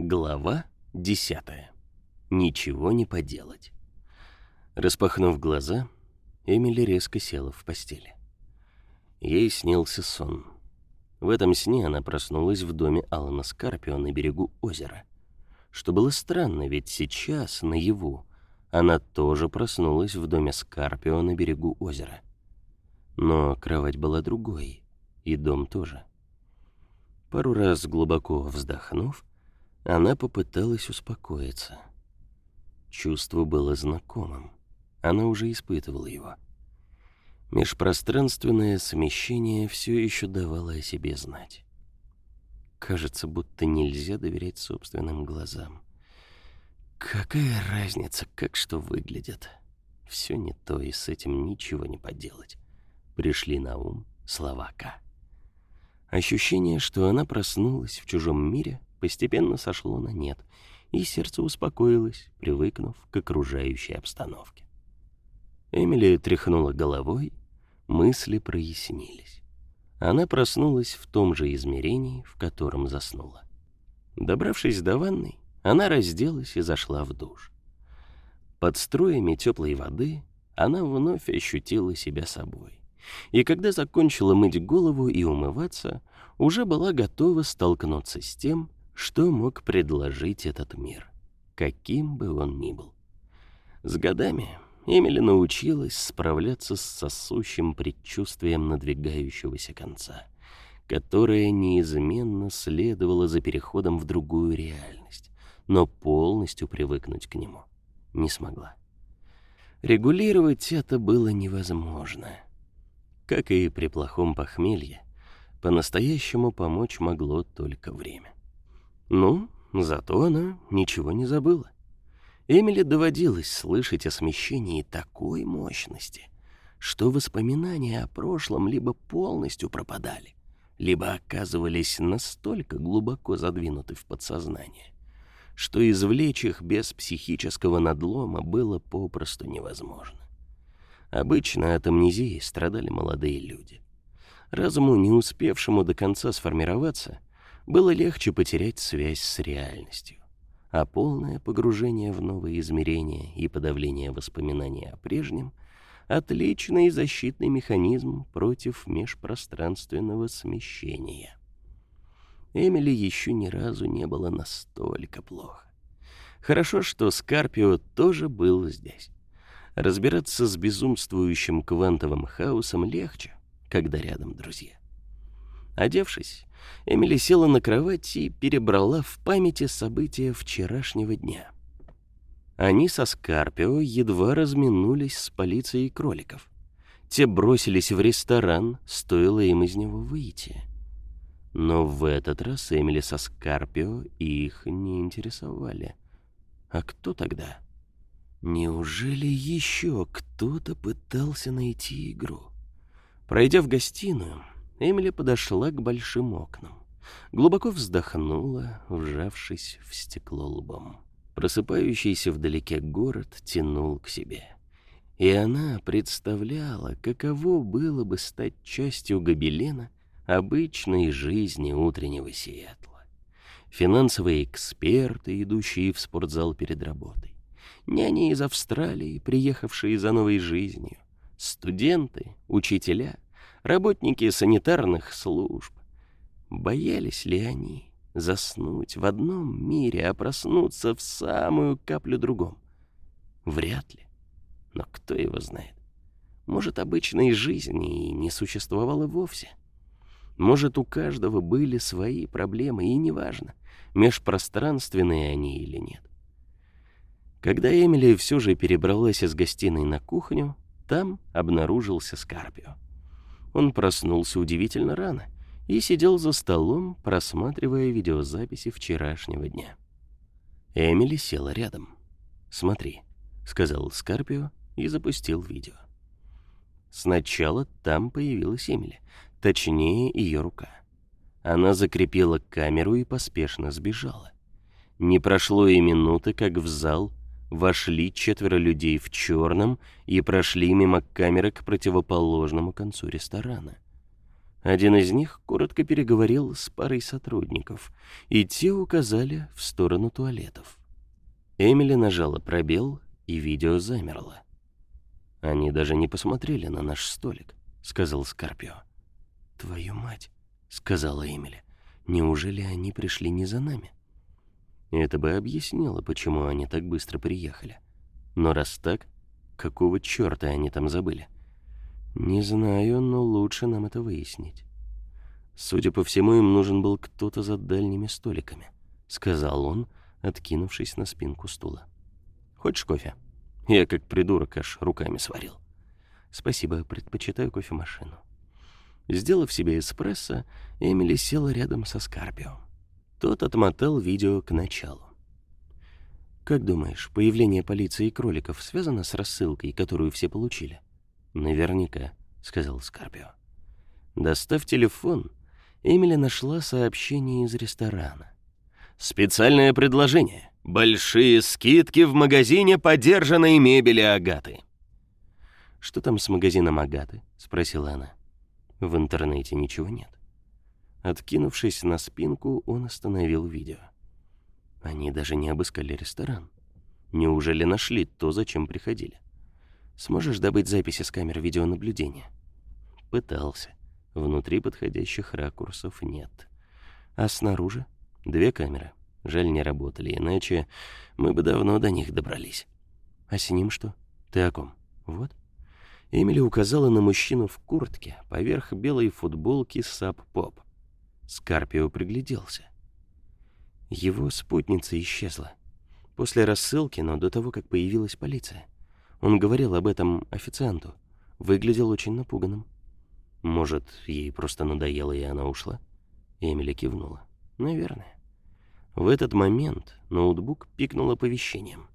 Глава десятая. Ничего не поделать. Распахнув глаза, Эмили резко села в постели. Ей снился сон. В этом сне она проснулась в доме Алана Скарпио на берегу озера. Что было странно, ведь сейчас, наяву, она тоже проснулась в доме Скарпио на берегу озера. Но кровать была другой, и дом тоже. Пару раз глубоко вздохнув, она попыталась успокоиться. Чувство было знакомым. Она уже испытывала его. Межпространственное смещение все еще давало о себе знать. Кажется, будто нельзя доверять собственным глазам. Какая разница, как что выглядит? Все не то, и с этим ничего не поделать. Пришли на ум слова К. Ощущение, что она проснулась в чужом мире, постепенно сошло на нет, и сердце успокоилось, привыкнув к окружающей обстановке. Эмили тряхнула головой, мысли прояснились. Она проснулась в том же измерении, в котором заснула. Добравшись до ванной, она разделась и зашла в душ. Под струями теплой воды она вновь ощутила себя собой. И когда закончила мыть голову и умываться, уже была готова столкнуться с тем, что мог предложить этот мир, каким бы он ни был. С годами Эмили научилась справляться с сосущим предчувствием надвигающегося конца, которое неизменно следовало за переходом в другую реальность, но полностью привыкнуть к нему не смогла. Регулировать это было невозможно. Как и при плохом похмелье, по-настоящему помочь могло только время. Ну, зато она ничего не забыла. Эмили доводилось слышать о смещении такой мощности, что воспоминания о прошлом либо полностью пропадали, либо оказывались настолько глубоко задвинуты в подсознание, что извлечь их без психического надлома было попросту невозможно. Обычно от амнезии страдали молодые люди. Разуму, не успевшему до конца сформироваться, было легче потерять связь с реальностью, а полное погружение в новые измерения и подавление воспоминаний о прежнем — отличный защитный механизм против межпространственного смещения. Эмили еще ни разу не было настолько плохо. Хорошо, что Скарпио тоже был здесь. Разбираться с безумствующим квантовым хаосом легче, когда рядом друзья. Одевшись, Эмили села на кровать и перебрала в памяти события вчерашнего дня. Они со Скарпио едва разминулись с полицией кроликов. Те бросились в ресторан, стоило им из него выйти. Но в этот раз Эмили со Скарпио их не интересовали. А кто тогда? Неужели еще кто-то пытался найти игру? Пройдя в гостиную, Эмили подошла к большим окнам. Глубоко вздохнула, вжавшись в стекло лбом. Просыпающийся вдалеке город тянул к себе. И она представляла, каково было бы стать частью гобелена обычной жизни утреннего Сиэтла. Финансовые эксперты, идущие в спортзал перед работой. Няни из Австралии, приехавшие за новой жизнью. Студенты, учителя — работники санитарных служб. Боялись ли они заснуть в одном мире, а проснуться в самую каплю другом? Вряд ли. Но кто его знает? Может, обычной жизни и не существовало вовсе. Может, у каждого были свои проблемы, и неважно, межпространственные они или нет. Когда Эмили все же перебралась из гостиной на кухню, там обнаружился Скарпио. Он проснулся удивительно рано и сидел за столом, просматривая видеозаписи вчерашнего дня. Эмили села рядом. «Смотри», — сказал Скарпио и запустил видео. Сначала там появилась Эмили, точнее, ее рука. Она закрепила камеру и поспешно сбежала. Не прошло и минуты, как в зал вошли четверо людей в черном и прошли мимо камеры к противоположному концу ресторана. Один из них коротко переговорил с парой сотрудников, и те указали в сторону туалетов. Эмили нажала пробел, и видео замерло. «Они даже не посмотрели на наш столик», — сказал Скорпио. «Твою мать», — сказала Эмили. «Неужели они пришли не за нами?» Это бы объяснило, почему они так быстро приехали. Но раз так, какого черта они там забыли? Не знаю, но лучше нам это выяснить. Судя по всему, им нужен был кто-то за дальними столиками, сказал он, откинувшись на спинку стула. Хочешь кофе? Я как придурок аж руками сварил. Спасибо, предпочитаю кофемашину. Сделав себе эспрессо, Эмили села рядом со Скарпио. Тот отмотал видео к началу. «Как думаешь, появление полиции и кроликов связано с рассылкой, которую все получили?» «Наверняка», — сказал Скарпио. Достав телефон, Эмили нашла сообщение из ресторана. «Специальное предложение. Большие скидки в магазине подержанной мебели Агаты». «Что там с магазином Агаты?» — спросила она. «В интернете ничего нет». Откинувшись на спинку, он остановил видео. Они даже не обыскали ресторан. Неужели нашли то, зачем приходили? Сможешь добыть записи с камер видеонаблюдения? Пытался. Внутри подходящих ракурсов нет. А снаружи две камеры. Жаль, не работали, иначе мы бы давно до них добрались. А с ним что? Ты о ком? Вот. Эмили указала на мужчину в куртке поверх белой футболки Сап-Поп. Скарпио пригляделся. Его спутница исчезла. После рассылки, но до того, как появилась полиция. Он говорил об этом официанту. Выглядел очень напуганным. Может, ей просто надоело, и она ушла? Эмили кивнула. Наверное. В этот момент ноутбук пикнул оповещением.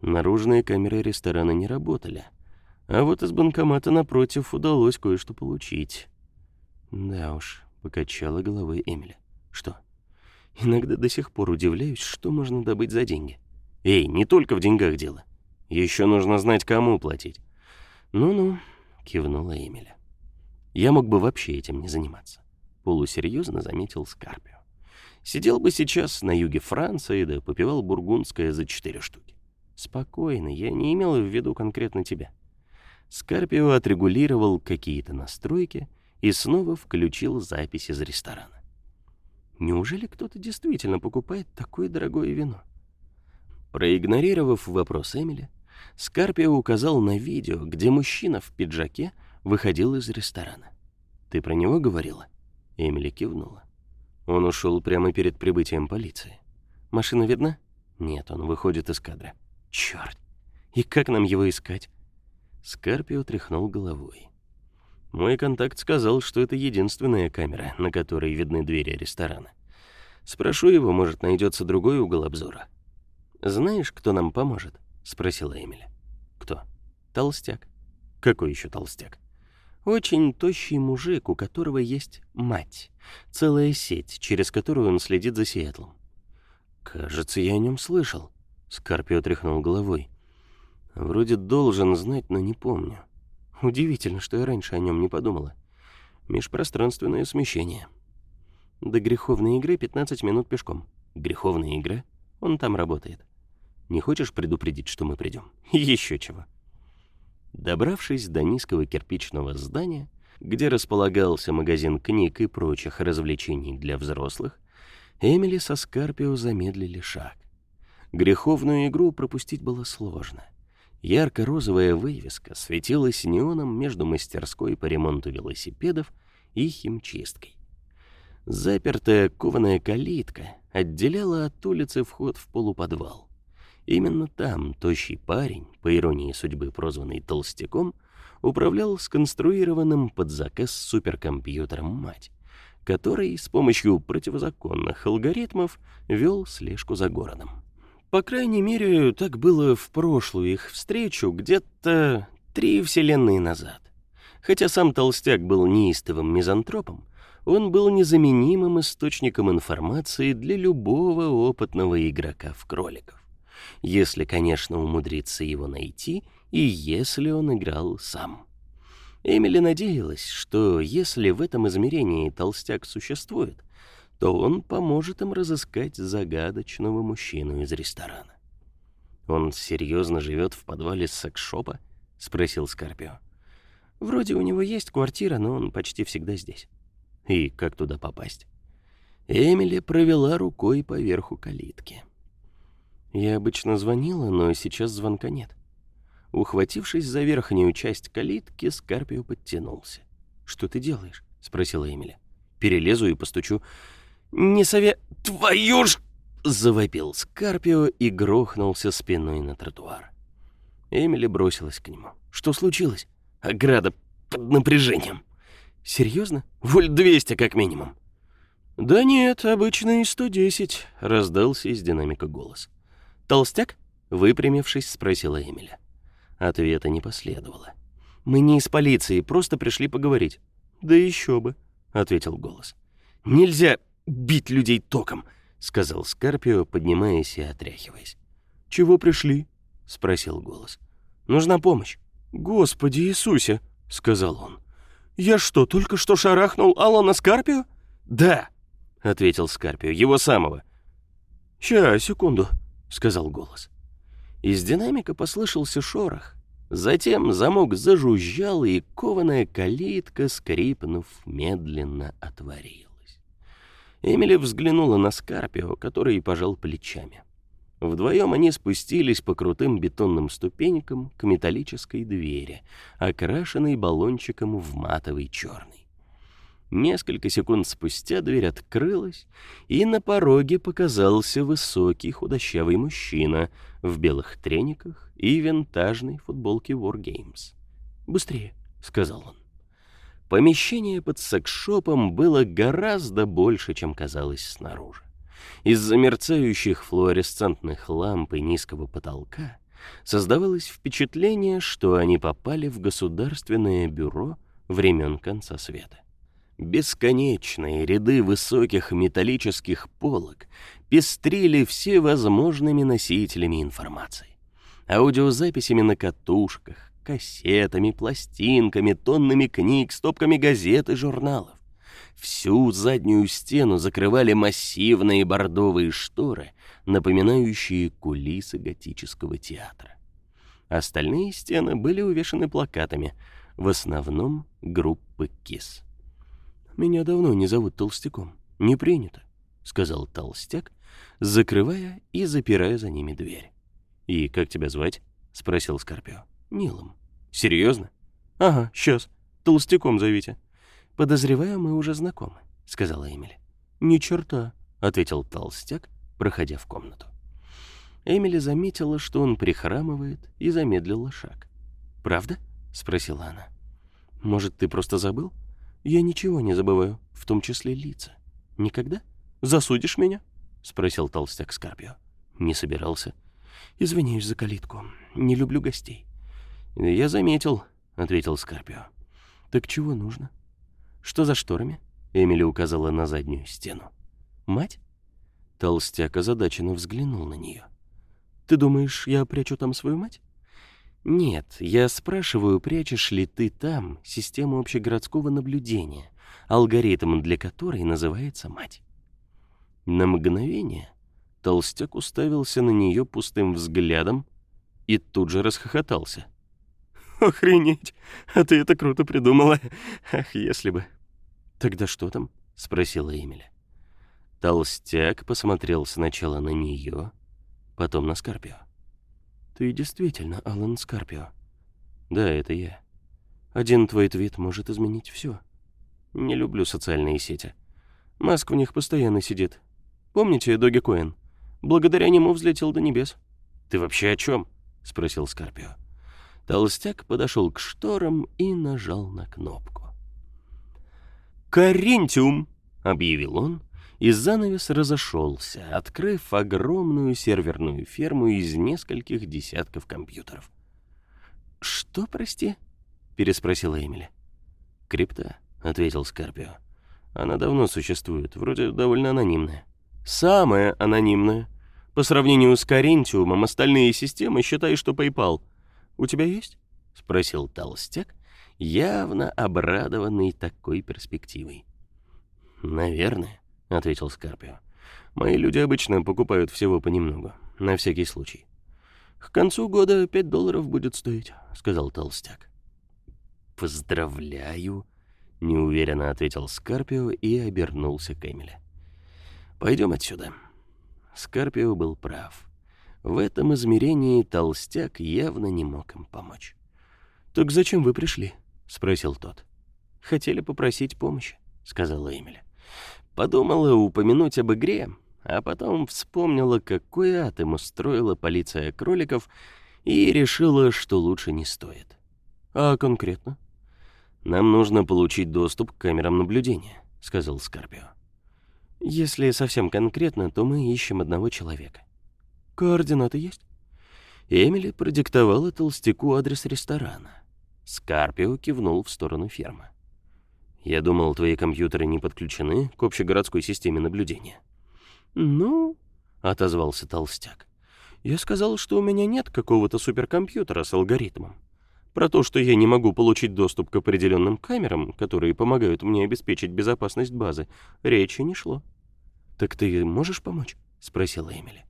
Наружные камеры ресторана не работали, а вот из банкомата напротив удалось кое-что получить. Да уж, Покачала головой Эмили. Что? Иногда до сих пор удивляюсь, что можно добыть за деньги. Эй, не только в деньгах дело. Еще нужно знать, кому платить. Ну-ну, кивнула Эмили. Я мог бы вообще этим не заниматься. Полусерьезно заметил Скарпио. Сидел бы сейчас на юге Франции, да попивал бургундское за четыре штуки. Спокойно, я не имел в виду конкретно тебя. Скарпио отрегулировал какие-то настройки и снова включил запись из ресторана. Неужели кто-то действительно покупает такое дорогое вино? Проигнорировав вопрос Эмили, Скарпио указал на видео, где мужчина в пиджаке выходил из ресторана. «Ты про него говорила?» Эмили кивнула. Он ушел прямо перед прибытием полиции. «Машина видна?» «Нет, он выходит из кадра». «Черт! И как нам его искать?» Скарпио тряхнул головой. Мой контакт сказал, что это единственная камера, на которой видны двери ресторана. Спрошу его, может, найдется другой угол обзора. «Знаешь, кто нам поможет?» — спросила Эмили. «Кто?» «Толстяк». «Какой еще толстяк?» «Очень тощий мужик, у которого есть мать. Целая сеть, через которую он следит за Сиэтлом». «Кажется, я о нем слышал», — Скорпио тряхнул головой. «Вроде должен знать, но не помню». Удивительно, что я раньше о нем не подумала. Межпространственное смещение. До греховной игры 15 минут пешком. Греховная игра? Он там работает. Не хочешь предупредить, что мы придем? Еще чего. Добравшись до низкого кирпичного здания, где располагался магазин книг и прочих развлечений для взрослых, Эмили со Скарпио замедлили шаг. Греховную игру пропустить было сложно. Ярко-розовая вывеска светилась неоном между мастерской по ремонту велосипедов и химчисткой. Запертая кованая калитка отделяла от улицы вход в полуподвал. Именно там тощий парень, по иронии судьбы прозванный Толстяком, управлял сконструированным под заказ суперкомпьютером «Мать», который с помощью противозаконных алгоритмов вел слежку за городом. По крайней мере, так было в прошлую их встречу где-то три вселенные назад. Хотя сам Толстяк был неистовым мизантропом, он был незаменимым источником информации для любого опытного игрока в кроликов. Если, конечно, умудриться его найти, и если он играл сам. Эмили надеялась, что если в этом измерении толстяк существует, то он поможет им разыскать загадочного мужчину из ресторана. «Он серьезно живет в подвале секс-шопа?» — спросил Скорпио. «Вроде у него есть квартира, но он почти всегда здесь». «И как туда попасть?» Эмили провела рукой по верху калитки. «Я обычно звонила, но сейчас звонка нет». Ухватившись за верхнюю часть калитки, Скорпио подтянулся. «Что ты делаешь?» — спросила Эмили. «Перелезу и постучу». «Не сове... Твою ж...» — завопил Скорпио и грохнулся спиной на тротуар. Эмили бросилась к нему. «Что случилось?» «Ограда под напряжением». «Серьезно? Вольт 200 как минимум». «Да нет, обычные 110», — раздался из динамика голос. «Толстяк?» — выпрямившись, спросила Эмиля. Ответа не последовало. «Мы не из полиции, просто пришли поговорить». «Да еще бы», — ответил голос. «Нельзя бить людей током», — сказал Скорпио, поднимаясь и отряхиваясь. «Чего пришли?» — спросил голос. «Нужна помощь». «Господи Иисусе», — сказал он. «Я что, только что шарахнул Алана Скарпио?» «Да», — ответил Скарпио, — «его самого». «Ща, секунду», — сказал голос. Из динамика послышался шорох. Затем замок зажужжал, и кованая калитка, скрипнув, медленно отворилась. Эмили взглянула на Скарпио, который пожал плечами. Вдвоем они спустились по крутым бетонным ступенькам к металлической двери, окрашенной баллончиком в матовый черный. Несколько секунд спустя дверь открылась, и на пороге показался высокий худощавый мужчина в белых трениках и винтажной футболке War Games. «Быстрее», — сказал он. Помещение под секс-шопом было гораздо больше, чем казалось снаружи. Из-за мерцающих флуоресцентных ламп и низкого потолка создавалось впечатление, что они попали в государственное бюро времен конца света. Бесконечные ряды высоких металлических полок пестрили всевозможными носителями информации. Аудиозаписями на катушках, кассетами, пластинками, тоннами книг, стопками газет и журналов. Всю заднюю стену закрывали массивные бордовые шторы, напоминающие кулисы готического театра. Остальные стены были увешаны плакатами, в основном группы КИС. Меня давно не зовут толстяком. Не принято, сказал толстяк, закрывая и запирая за ними дверь. И как тебя звать? спросил Скорпио. Нилом. Серьезно? Ага, сейчас. Толстяком зовите. Подозреваю, мы уже знакомы, сказала Эмили. Ни черта, ответил толстяк, проходя в комнату. Эмили заметила, что он прихрамывает, и замедлила шаг. «Правда?» — спросила она. «Может, ты просто забыл?» Я ничего не забываю, в том числе лица. Никогда? Засудишь меня? Спросил толстяк Скарпио. Не собирался. Извиняюсь за калитку. Не люблю гостей. Я заметил, ответил Скарпио. Так чего нужно? Что за шторами? Эмили указала на заднюю стену. Мать? Толстяк озадаченно взглянул на нее. Ты думаешь, я прячу там свою мать? Нет, я спрашиваю, прячешь ли ты там систему общегородского наблюдения, алгоритм для которой называется мать. На мгновение толстяк уставился на нее пустым взглядом и тут же расхохотался. «Охренеть! А ты это круто придумала! Ах, если бы!» «Тогда что там?» — спросила Эмили. Толстяк посмотрел сначала на нее, потом на Скорпио. Ты действительно Алан Скарпио. Да, это я. Один твой твит может изменить все. Не люблю социальные сети. Маск в них постоянно сидит. Помните Доги Коэн? Благодаря нему взлетел до небес. Ты вообще о чем? спросил Скарпио. Толстяк подошел к шторам и нажал на кнопку. «Каринтиум!» — объявил он, и занавес разошелся, открыв огромную серверную ферму из нескольких десятков компьютеров. «Что, прости?» — переспросила Эмили. «Крипта», — ответил Скорпио. «Она давно существует, вроде довольно анонимная». «Самая анонимная. По сравнению с Карентиумом, остальные системы считай, что PayPal. У тебя есть?» — спросил толстяк явно обрадованный такой перспективой. «Наверное», — ответил Скарпио. «Мои люди обычно покупают всего понемногу, на всякий случай». «К концу года пять долларов будет стоить», — сказал толстяк. «Поздравляю», — неуверенно ответил Скарпио и обернулся к Эмиле. «Пойдем отсюда». Скарпио был прав. В этом измерении толстяк явно не мог им помочь. «Так зачем вы пришли?» — спросил тот. «Хотели попросить помощи», — сказала Эмили. Подумала упомянуть об игре, а потом вспомнила, какой ад им устроила полиция кроликов, и решила, что лучше не стоит. «А конкретно?» «Нам нужно получить доступ к камерам наблюдения», — сказал Скарпио. «Если совсем конкретно, то мы ищем одного человека». «Координаты есть?» Эмили продиктовала толстяку адрес ресторана. Скарпио кивнул в сторону фермы. «Я думал, твои компьютеры не подключены к общегородской системе наблюдения». «Ну...» — отозвался толстяк. «Я сказал, что у меня нет какого-то суперкомпьютера с алгоритмом. Про то, что я не могу получить доступ к определенным камерам, которые помогают мне обеспечить безопасность базы, речи не шло. «Так ты можешь помочь?» — спросила Эмили.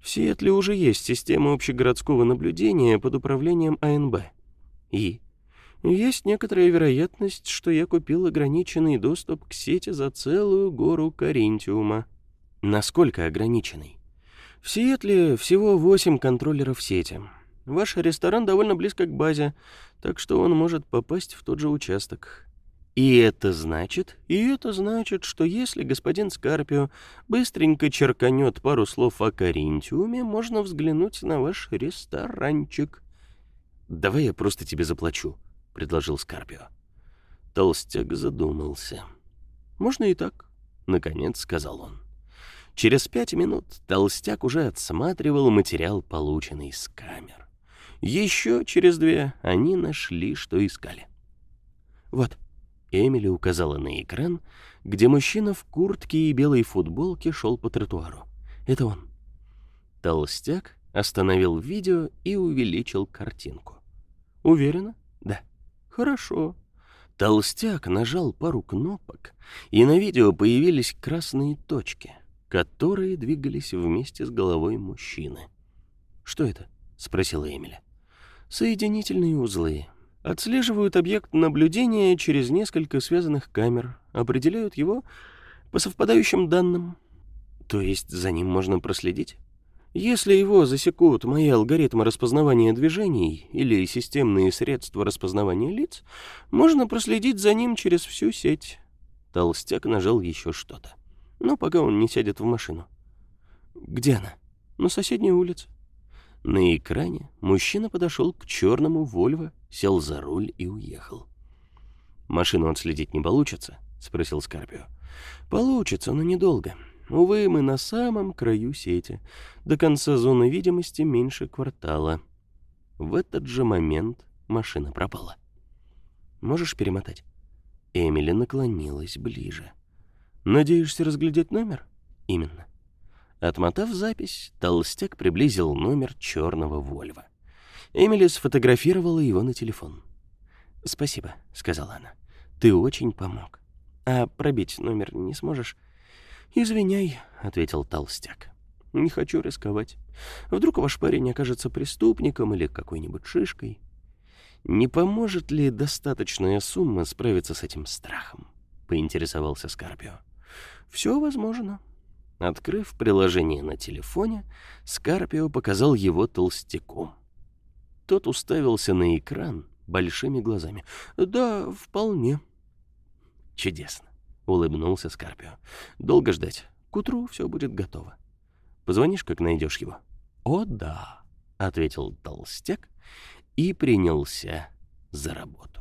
«В Сиэтле уже есть система общегородского наблюдения под управлением АНБ. И есть некоторая вероятность, что я купил ограниченный доступ к сети за целую гору Каринтиума». «Насколько ограниченный?» «В Сиэтле всего восемь контроллеров сети». Ваш ресторан довольно близко к базе, так что он может попасть в тот же участок. И это значит, и это значит, что если господин Скарпио быстренько черканет пару слов о Каринтиуме, можно взглянуть на ваш ресторанчик. «Давай я просто тебе заплачу», — предложил Скарпио. Толстяк задумался. «Можно и так», — наконец сказал он. Через пять минут Толстяк уже отсматривал материал, полученный с камер. Еще через две они нашли, что искали. «Вот», — Эмили указала на экран, где мужчина в куртке и белой футболке шел по тротуару. «Это он». Толстяк остановил видео и увеличил картинку. «Уверена?» «Да». «Хорошо». Толстяк нажал пару кнопок, и на видео появились красные точки, которые двигались вместе с головой мужчины. «Что это?» — спросила Эмили соединительные узлы. Отслеживают объект наблюдения через несколько связанных камер, определяют его по совпадающим данным. То есть за ним можно проследить? Если его засекут мои алгоритмы распознавания движений или системные средства распознавания лиц, можно проследить за ним через всю сеть. Толстяк нажал еще что-то. Но пока он не сядет в машину. Где она? На соседней улице. На экране мужчина подошел к черному Вольво, сел за руль и уехал. «Машину отследить не получится?» — спросил Скарпио. «Получится, но недолго. Увы, мы на самом краю сети. До конца зоны видимости меньше квартала». В этот же момент машина пропала. «Можешь перемотать?» Эмили наклонилась ближе. «Надеешься разглядеть номер?» «Именно». Отмотав запись, толстяк приблизил номер черного Вольва. Эмили сфотографировала его на телефон. «Спасибо», — сказала она. «Ты очень помог. А пробить номер не сможешь?» «Извиняй», — ответил толстяк. «Не хочу рисковать. Вдруг ваш парень окажется преступником или какой-нибудь шишкой. Не поможет ли достаточная сумма справиться с этим страхом?» — поинтересовался Скарпио. «Все возможно», Открыв приложение на телефоне, Скарпио показал его толстяком. Тот уставился на экран большими глазами. «Да, вполне». «Чудесно», — улыбнулся Скарпио. «Долго ждать. К утру все будет готово. Позвонишь, как найдешь его?» «О, да», — ответил толстяк и принялся за работу.